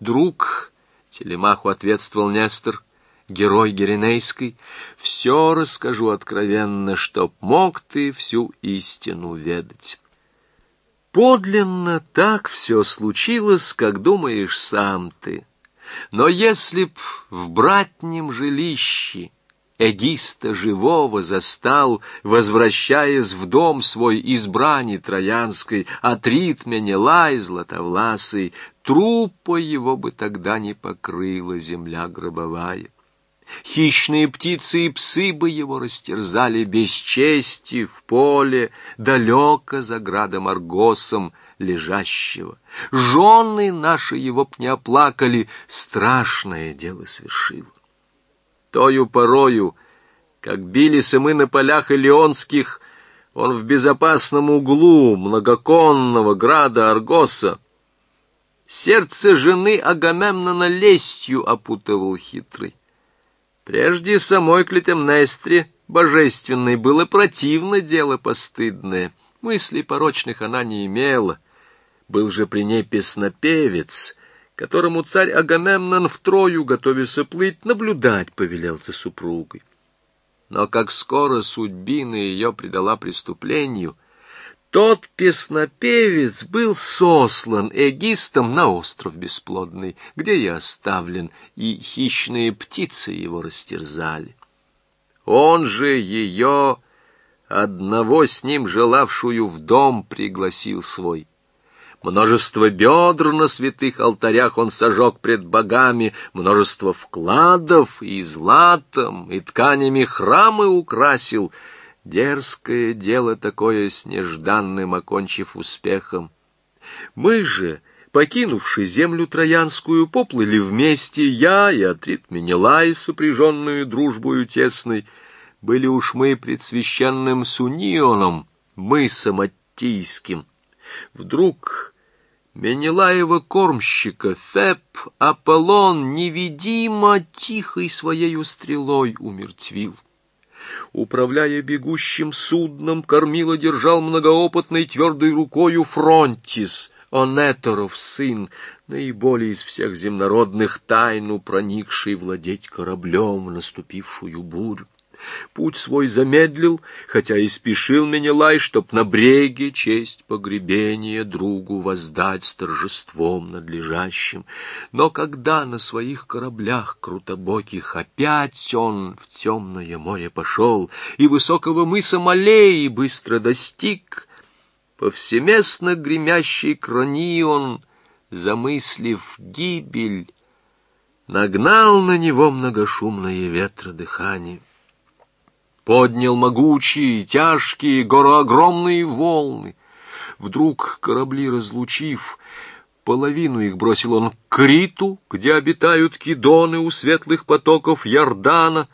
Друг, телемаху ответствовал Нестор, герой Геренейской, все расскажу откровенно, чтоб мог ты всю истину ведать. Подлинно так все случилось, как думаешь сам ты. Но если б в братнем жилище Эгиста живого застал, возвращаясь в дом свой избрани Троянской, от ритмя Нелай златовласый, трупа его бы тогда не покрыла земля гробовая. Хищные птицы и псы бы его растерзали без чести в поле, далеко за градом Аргосом лежащего. Жены наши его б не оплакали, страшное дело совершил. Тою порою, как бились мы на полях Илионских, он в безопасном углу многоконного града Аргоса сердце жены Агамемнона лестью опутывал хитрый. Прежде самой Клетемнестре божественной было противно дело постыдное, мыслей порочных она не имела. Был же при ней песнопевец, которому царь Агамемнон втрою, готовясь плыть, наблюдать повелел за супругой. Но как скоро судьбина ее предала преступлению — тот песнопевец был сослан эгистом на остров бесплодный, где я оставлен, и хищные птицы его растерзали. Он же ее, одного с ним желавшую в дом, пригласил свой. Множество бедр на святых алтарях он сожег пред богами, множество вкладов и златом, и тканями храмы украсил — Дерзкое дело такое с нежданным, окончив успехом. Мы же, покинувши землю троянскую, поплыли вместе, я и Атрит Менелай, сопряженную дружбою тесной, были уж мы пред священным Сунионом, мысом Аттийским. Вдруг Менелаева кормщика Феб Аполлон невидимо тихой своей стрелой умертвил управляя бегущим судном, кормила держал многоопытной твердой рукою Фронтис, Онеторов сын, наиболее из всех земнородных тайну проникший владеть кораблем в наступившую бурю. Путь свой замедлил, хотя и спешил Менелай, чтоб на бреге честь погребения другу воздать с торжеством надлежащим. Но когда на своих кораблях крутобоких опять он в темное море пошел и высокого мыса Малеи быстро достиг, повсеместно гремящий кронион, замыслив гибель, нагнал на него многошумное ветродыхание поднял могучие, тяжкие, гороогромные волны. Вдруг корабли разлучив, половину их бросил он к Криту, где обитают кидоны у светлых потоков Ярдана.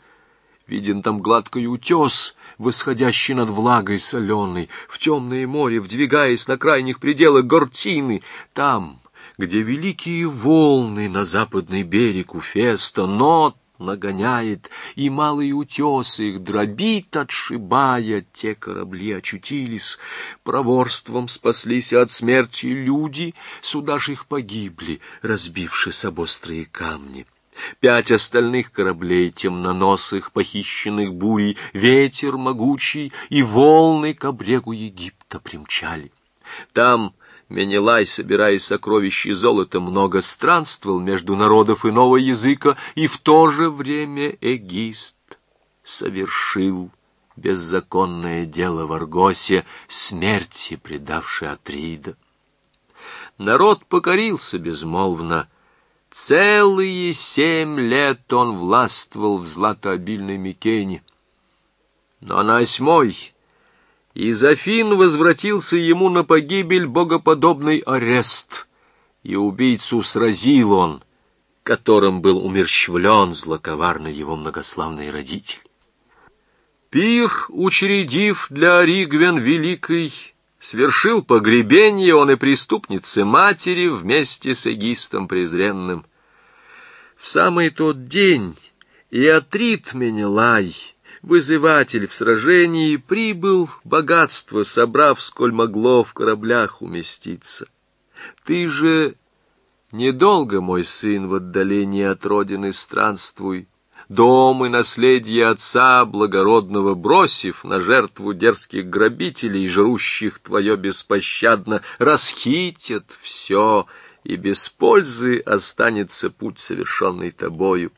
Виден там гладкий утес, восходящий над влагой соленой, в темное море, вдвигаясь на крайних пределах Гортины. Там, где великие волны на западный берег у Феста, Нот, нагоняет, и малые утесы их дробит, отшибая, те корабли очутились. Проворством спаслись от смерти люди, суда ж их погибли, разбившись об острые камни. Пять остальных кораблей темноносых, похищенных бурей, ветер могучий и волны к обрегу Египта примчали. Там Менелай, собирая сокровища золота, много странствовал между народов иного языка, и в то же время эгист совершил беззаконное дело в Аргосе, смерти предавший Атрида. Народ покорился безмолвно. Целые семь лет он властвовал в златообильной Микене. Но на восьмой из Афин возвратился ему на погибель богоподобный арест, и убийцу сразил он, которым был умерщвлен злоковарный его многославный родитель. Пир, учредив для Оригвен Великой, свершил погребение он и преступницы матери вместе с эгистом презренным. В самый тот день и Атрит Менелай — вызыватель в сражении, прибыл богатство, собрав, сколь могло в кораблях уместиться. Ты же Недолго, мой сын, в отдалении от родины странствуй, Дом и наследие отца благородного бросив на жертву дерзких грабителей, жрущих твое беспощадно, расхитят все, и без пользы останется путь, совершенный тобою.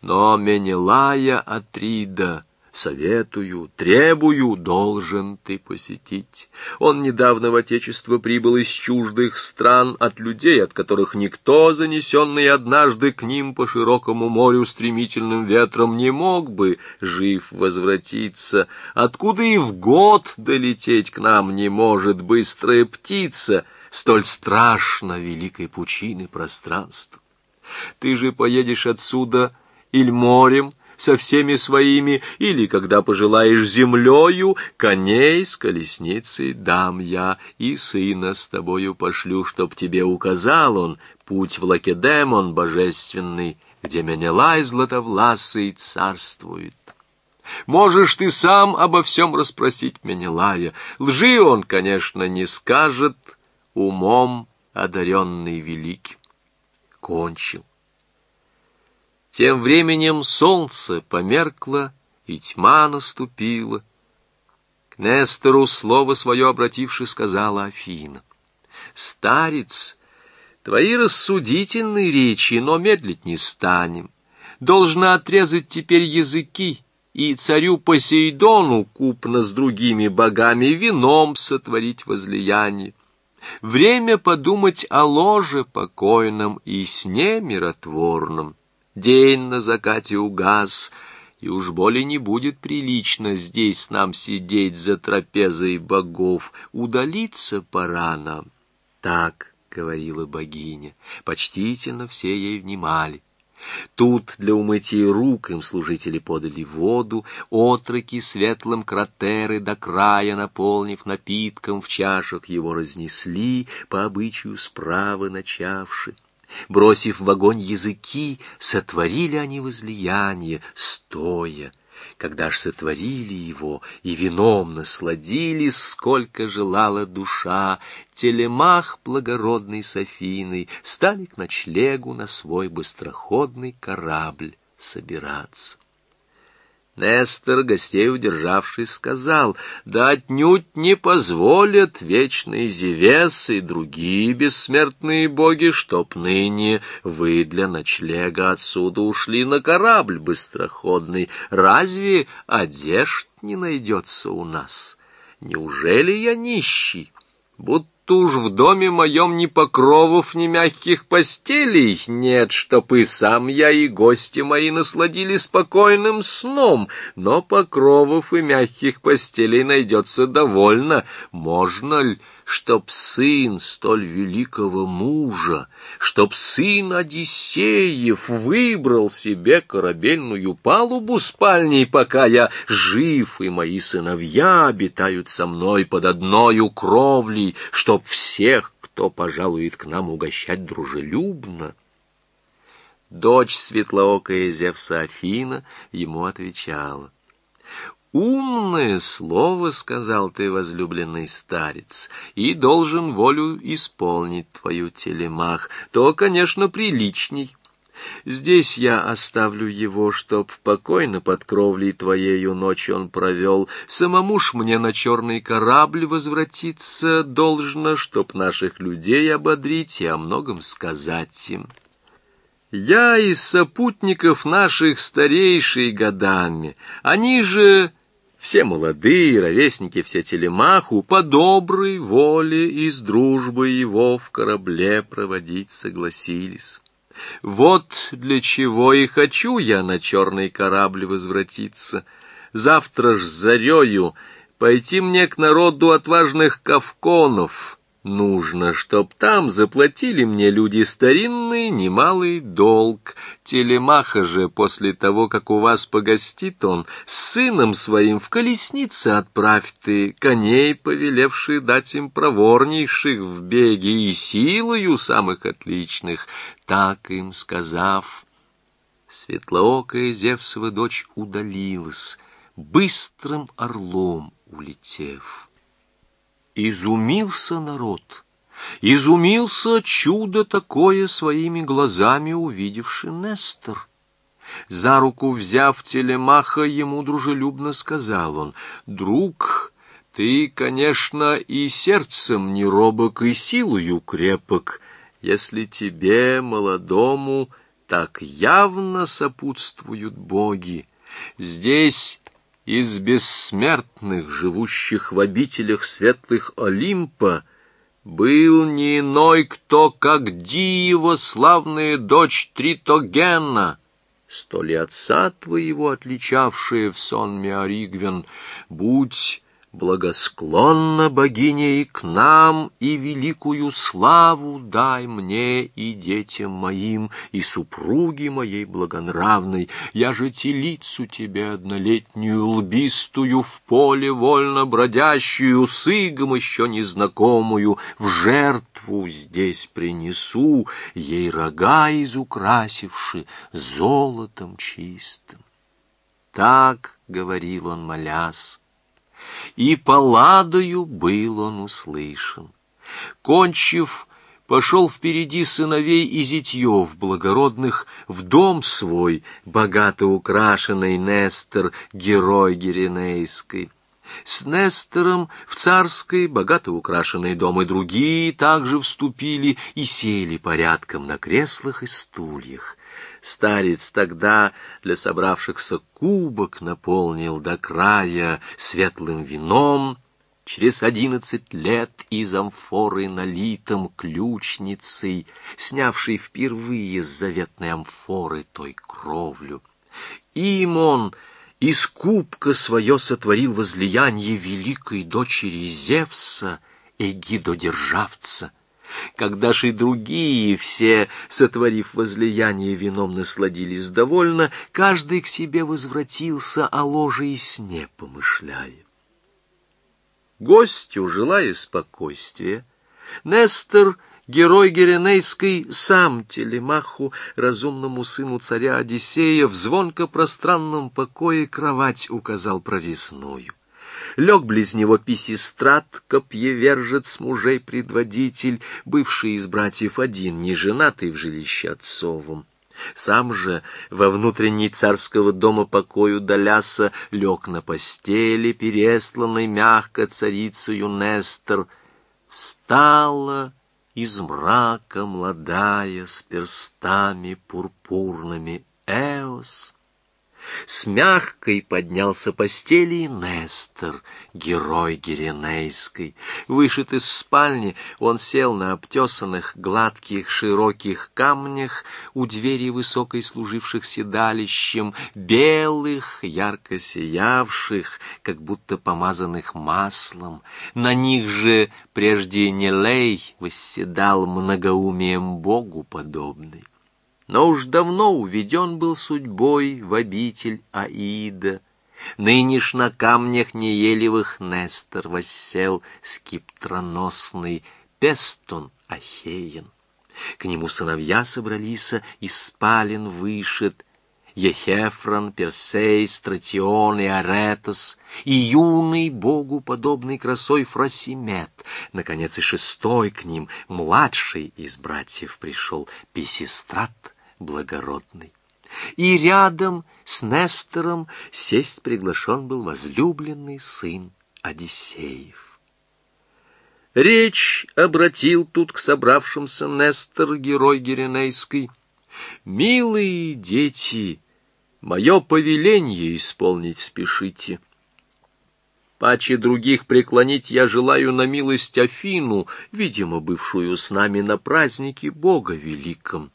Но Менелая Атрида Советую, требую, должен ты посетить. Он недавно в Отечество прибыл из чуждых стран от людей, от которых никто, занесенный однажды к ним по широкому морю стремительным ветром, не мог бы жив возвратиться, откуда и в год долететь к нам не может быстрая птица, столь страшно великой пучины пространства. Ты же поедешь отсюда иль морем, со всеми своими, или, когда пожелаешь землею, коней с колесницей дам я, и сына с тобою пошлю, чтоб тебе указал он путь в Лакедемон божественный, где Менелай златовласый царствует. Можешь ты сам обо всем расспросить Менелая. Лжи он, конечно, не скажет, умом одаренный великим. Кончил. Тем временем солнце померкло, и тьма наступила. К Нестору слово свое обративши сказала Афина. «Старец, твои рассудительные речи, но медлить не станем. Должно отрезать теперь языки, и царю Посейдону купно с другими богами вином сотворить возлияние. Время подумать о ложе покойном и сне миротворном. День на закате угас, и уж более не будет прилично здесь нам сидеть за трапезой богов. Удалиться пора нам. Так говорила богиня. Почтительно все ей внимали. Тут для умытия рук им служители подали воду, отроки светлым кратеры до края, наполнив напитком, в чашах его разнесли, по обычаю справа начавши. Бросив в огонь языки, сотворили они возлияние, стоя. Когда ж сотворили его и вином насладились, сколько желала душа, телемах благородной Софиной стали к ночлегу на свой быстроходный корабль собираться. Нестор, гостей удержавший, сказал, да отнюдь не позволят вечный Зевес и другие бессмертные боги, чтоб ныне вы для ночлега отсюда ушли на корабль быстроходный. Разве одежд не найдется у нас? Неужели я нищий? Будто будто уж в доме моем ни покровов, ни мягких постелей нет, чтоб и сам я, и гости мои насладили спокойным сном, но покровов и мягких постелей найдется довольно. Можно ли чтоб сын столь великого мужа, чтоб сын Одиссеев выбрал себе корабельную палубу спальней, пока я жив, и мои сыновья обитают со мной под одною кровлей, чтоб всех, кто пожалует к нам угощать дружелюбно. Дочь светлоокая Зевса Афина ему отвечала. «Умное слово, — сказал ты, возлюбленный старец, — и должен волю исполнить твою телемах, то, конечно, приличней. Здесь я оставлю его, чтоб покойно под кровлей твоею ночь он провел. Самому ж мне на черный корабль возвратиться должно, чтоб наших людей ободрить и о многом сказать им». Я из сопутников наших старейший годами, они же все молодые, ровесники все телемаху, по доброй воле и с дружбой его в корабле проводить согласились. Вот для чего и хочу я на черный корабль возвратиться. Завтра ж зарею пойти мне к народу отважных кавконов, Нужно, чтоб там заплатили мне люди старинный немалый долг. Телемаха же после того, как у вас погостит он, с сыном своим в колеснице отправь ты, коней, повелевшие дать им проворнейших в беге и силою самых отличных, так им сказав. Светлоокая Зевсова дочь удалилась, быстрым орлом улетев. Изумился народ, Изумился чудо такое своими глазами увидевший Нестор. За руку взяв телемаха, ему дружелюбно сказал он, «Друг, ты, конечно, и сердцем не робок, и силою крепок, если тебе, молодому, так явно сопутствуют боги. Здесь из бессмертных, живущих в обителях светлых Олимпа, был не иной кто, как Диева славная дочь Тритогена, столь отца твоего отличавшая в сон Меоригвен, будь Благосклонна богиня и к нам, и великую славу дай мне и детям моим, и супруге моей благонравной. Я же телицу тебе однолетнюю лбистую, в поле вольно бродящую, с игом еще незнакомую, в жертву здесь принесу, ей рога изукрасивши золотом чистым. Так говорил он, молясь и паладою был он услышан. Кончив, пошел впереди сыновей и зятьев благородных в дом свой, богато украшенный Нестор, герой Геренейской. С Нестором в царской, богато украшенный дом и другие также вступили и сели порядком на креслах и стульях. Старец тогда для собравшихся кубок наполнил до края светлым вином, Через одиннадцать лет из амфоры налитым ключницей, Снявший впервые с заветной амфоры той кровлю. Им он из кубка свое сотворил возлияние великой дочери Зевса, Эгидодержавца, когда же и другие все, сотворив возлияние вином, насладились довольно, каждый к себе возвратился, о ложе и сне помышляя. Гостю, желая спокойствия, Нестор, герой Геренейской, сам Телемаху, разумному сыну царя Одиссея, в звонко-пространном покое кровать указал прорезную. Лег близ него Писистрат, копьевержец, мужей предводитель, бывший из братьев один, не женатый в жилище отцовом. Сам же во внутренней царского дома покою Даляса лег на постели, пересланной мягко царицею Нестор. Встала из мрака молодая с перстами пурпурными Эос, с мягкой поднялся постели Нестор, герой Геренейской. Вышед из спальни, он сел на обтесанных, гладких, широких камнях у двери высокой служивших седалищем, белых, ярко сиявших, как будто помазанных маслом. На них же прежде Нелей восседал многоумием Богу подобный но уж давно уведен был судьбой в обитель Аида. Нынеш на камнях неелевых Нестор воссел скиптроносный Пестон Ахеен. К нему сыновья собрались, и спален вышед, Ехефрон, Персей, Стратион и Аретос, и юный богу подобный красой Фросимет. Наконец и шестой к ним, младший из братьев пришел, Писистрат благородный. И рядом с Нестором сесть приглашен был возлюбленный сын Одиссеев. Речь обратил тут к собравшимся Нестор, герой Геренейской. «Милые дети, мое повеление исполнить спешите». Паче других преклонить я желаю на милость Афину, видимо, бывшую с нами на празднике Бога Великом.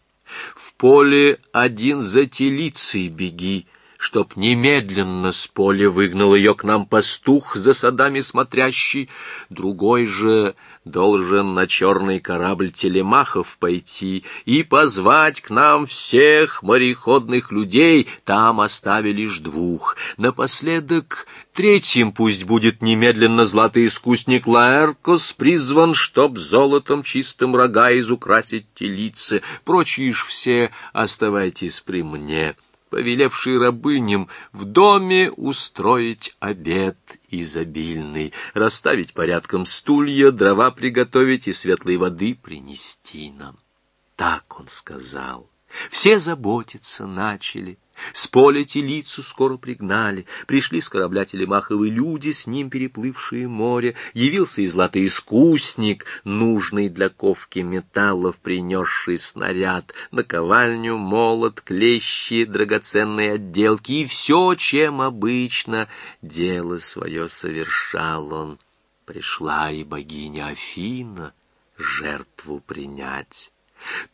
В поле один за телицей беги, Чтоб немедленно с поля выгнал ее к нам пастух за садами смотрящий, Другой же должен на черный корабль телемахов пойти И позвать к нам всех мореходных людей, Там оставили лишь двух. Напоследок Третьим пусть будет немедленно златый искусник Лаэркос призван, чтоб золотом чистым рога изукрасить телицы. Прочие ж все оставайтесь при мне. Повелевший рабыням в доме устроить обед изобильный, расставить порядком стулья, дрова приготовить и светлой воды принести нам. Так он сказал. Все заботиться начали. С поля телицу скоро пригнали, пришли с корабля Телемаховы люди, с ним переплывшие море, явился и златоискусник, нужный для ковки металлов, принесший снаряд, наковальню, молот, клещи, драгоценные отделки и все, чем обычно дело свое совершал он. Пришла и богиня Афина жертву принять.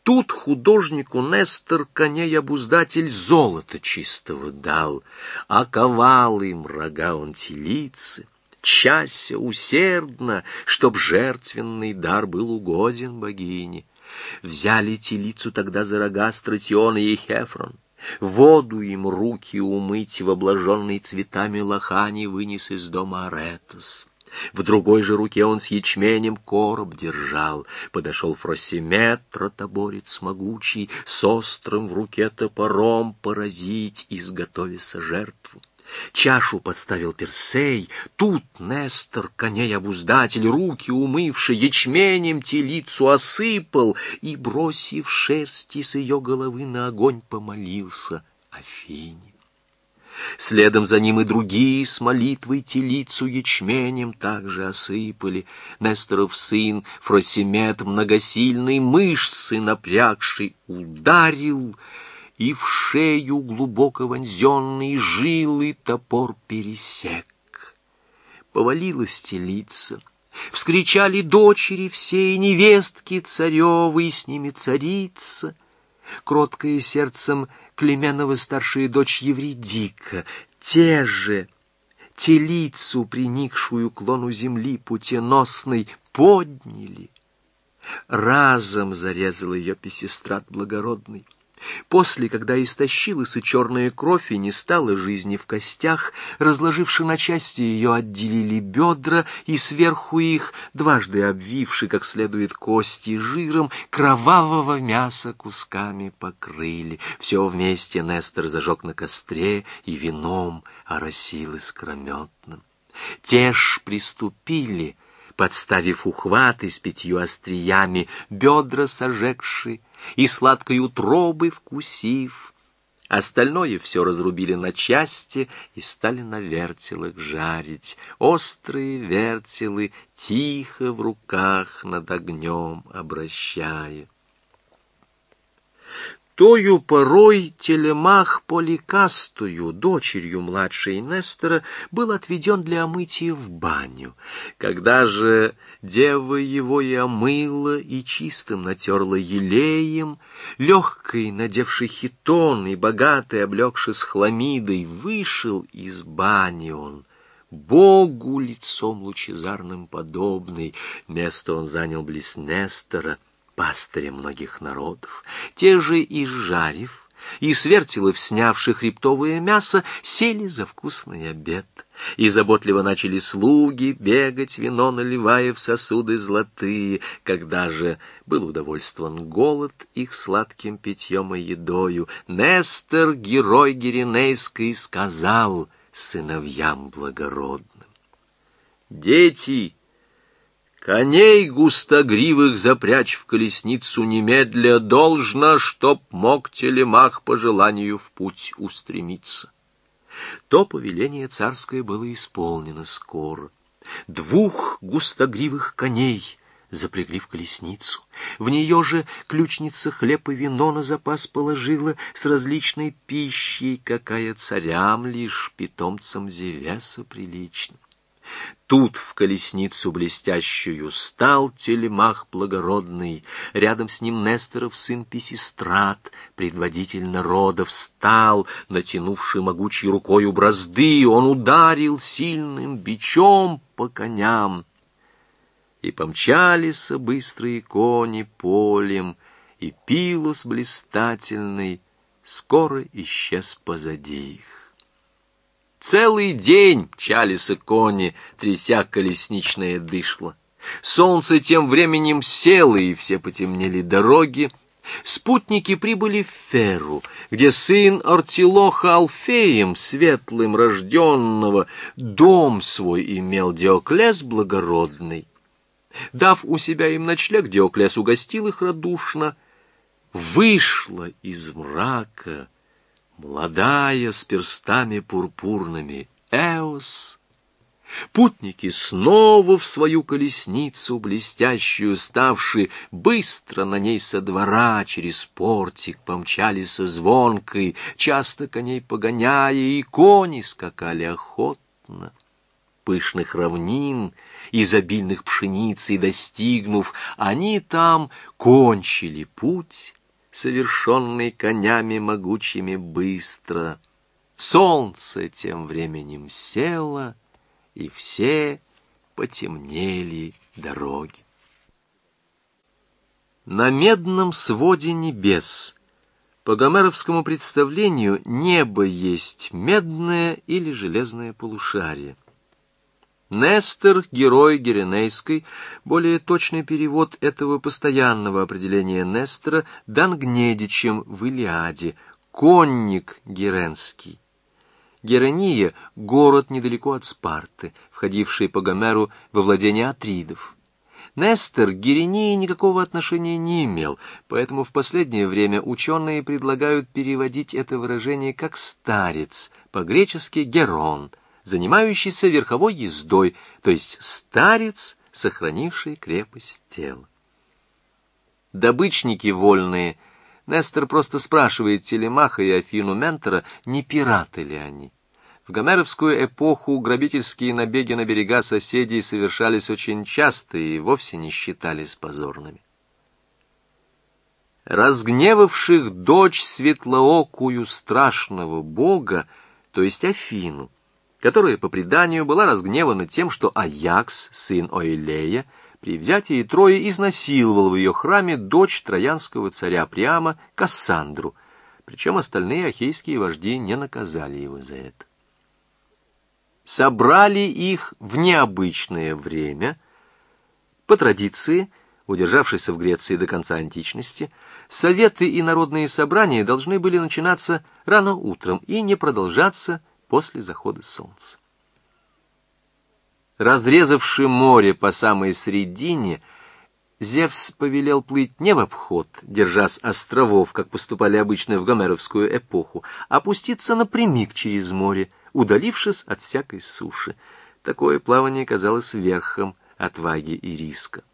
Тут художнику Нестор коней-обуздатель золото чистого дал, оковал им рога он телицы, чася усердно, чтоб жертвенный дар был угоден богине. Взяли телицу тогда за рога Стратиона и Хефрон, воду им руки умыть в облаженной цветами лохани вынес из дома Аретус. В другой же руке он с ячменем короб держал. Подошел Фросимет, ротоборец могучий, с острым в руке топором поразить, изготовися жертву. Чашу подставил Персей, тут Нестор, коней-обуздатель, руки умывший, ячменем телицу осыпал и, бросив шерсти с ее головы на огонь, помолился Афине. Следом за ним и другие с молитвой телицу ячменем также осыпали. Несторов сын, Фросимет, многосильный мышцы напрягший, ударил, и в шею глубоко вонзенный жилы топор пересек. Повалилась телица. Вскричали дочери все, и невестки царевы, и с ними царица. Кроткое сердцем Клеменова старшая дочь Евредика, те же, телицу, приникшую к лону земли путеносной, подняли. Разом зарезал ее песестрат благородный. После, когда истощилась и черная кровь, и не стало жизни в костях, разложивши на части ее, отделили бедра, и сверху их, дважды обвивши, как следует, кости жиром, кровавого мяса кусками покрыли. Все вместе Нестор зажег на костре и вином оросил искрометным. Те ж приступили, подставив ухваты с пятью остриями, бедра сожегши, и сладкой утробы вкусив. Остальное все разрубили на части и стали на вертелах жарить. Острые вертелы тихо в руках над огнем обращая. Тою порой телемах Поликастую, дочерью младшей Нестора, был отведен для омытия в баню. Когда же дева его и омыла, и чистым натерла елеем, легкой, надевший хитон и богатый, облегший с хламидой, вышел из бани он, Богу лицом лучезарным подобный, место он занял близ Нестора — пастыря многих народов. Те же и жарив, и свертилов, снявших хребтовое мясо, сели за вкусный обед. И заботливо начали слуги бегать, вино наливая в сосуды золотые, когда же был удовольствован голод их сладким питьем и едою. Нестор, герой Геринейской, сказал сыновьям благородным. «Дети!» Коней густогривых запрячь в колесницу немедля должно, чтоб мог телемах по желанию в путь устремиться. То повеление царское было исполнено скоро. Двух густогривых коней запрягли в колесницу. В нее же ключница хлеб и вино на запас положила с различной пищей, какая царям лишь питомцам Зевеса прилична. Тут в колесницу блестящую стал телемах благородный, рядом с ним Несторов сын Писистрат, предводитель народа, встал, натянувший могучей рукою бразды, он ударил сильным бичом по коням. И помчались быстрые кони полем, и пилус блистательный скоро исчез позади их. Целый день мчались кони, тряся колесничное дышло. Солнце тем временем село, и все потемнели дороги. Спутники прибыли в Ферру, где сын Артилоха Алфеем, светлым рожденного, дом свой имел Диоклес благородный. Дав у себя им ночлег, Диоклес угостил их радушно. Вышла из мрака молодая с перстами пурпурными Эос, Путники снова в свою колесницу, блестящую ставши, быстро на ней со двора через портик помчались со звонкой, часто коней погоняя, и кони скакали охотно. Пышных равнин, изобильных пшеницей достигнув, они там кончили путь, совершенный конями могучими быстро. Солнце тем временем село — и все потемнели дороги. На медном своде небес по гомеровскому представлению небо есть медное или железное полушарие. Нестор, герой Геренейской, более точный перевод этого постоянного определения Нестора дан Гнедичем в Илиаде, конник Геренский. Герания — город недалеко от Спарты, входивший по Гомеру во владение Атридов. Нестор к Герении никакого отношения не имел, поэтому в последнее время ученые предлагают переводить это выражение как «старец», по-гречески «герон», занимающийся верховой ездой, то есть старец, сохранивший крепость тела. Добычники вольные — Нестор просто спрашивает Телемаха и Афину Ментора, не пираты ли они. В гомеровскую эпоху грабительские набеги на берега соседей совершались очень часто и вовсе не считались позорными. Разгневавших дочь светлоокую страшного бога, то есть Афину, которая по преданию была разгневана тем, что Аякс, сын Оилея, при взятии Трои изнасиловал в ее храме дочь троянского царя Приама Кассандру, причем остальные ахейские вожди не наказали его за это. Собрали их в необычное время, по традиции, удержавшейся в Греции до конца античности, советы и народные собрания должны были начинаться рано утром и не продолжаться после захода солнца разрезавши море по самой средине, Зевс повелел плыть не в обход, держась островов, как поступали обычно в гомеровскую эпоху, а опуститься напрямик через море, удалившись от всякой суши. Такое плавание казалось верхом отваги и риска.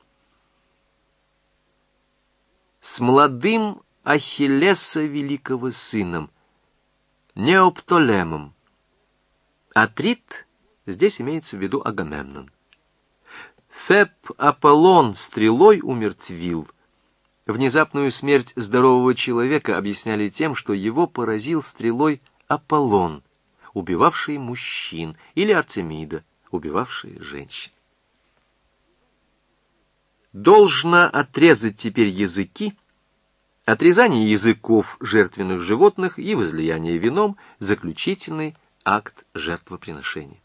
С молодым Ахиллеса великого сыном, Неоптолемом, Атрит Здесь имеется в виду Агамемнон. Феб Аполлон стрелой умертвил. Внезапную смерть здорового человека объясняли тем, что его поразил стрелой Аполлон, убивавший мужчин, или Артемида, убивавший женщин. Должно отрезать теперь языки, отрезание языков жертвенных животных и возлияние вином – заключительный акт жертвоприношения.